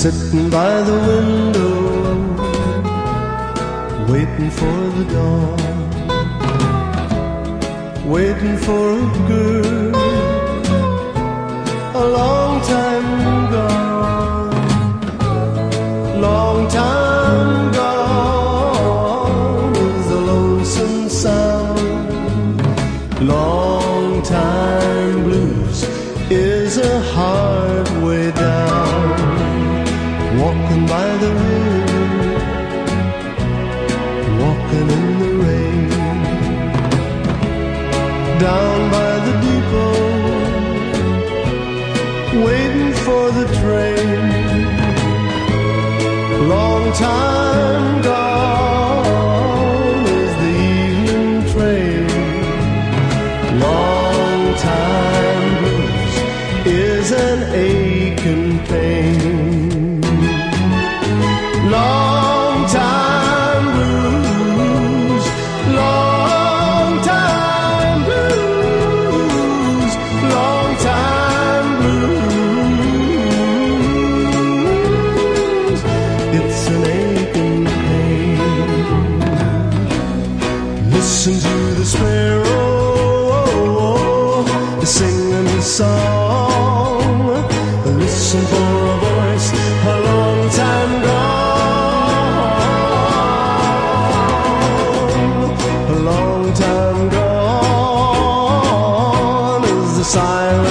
sitting by the window, waiting for the dawn, waiting for a girl, a by the river, walking in the rain, down by the depot, waiting for the train. Long time gone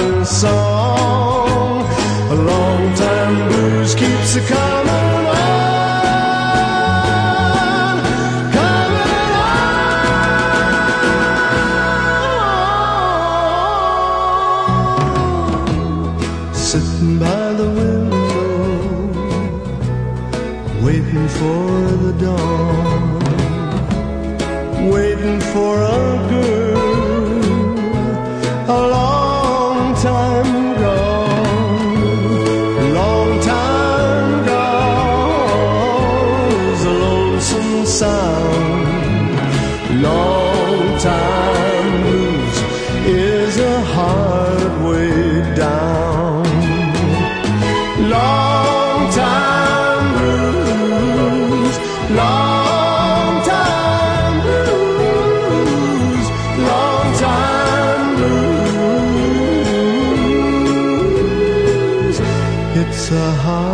silent song. A long time blues keeps a coming on, on. Sitting by the window, waiting for the dawn, waiting for usaha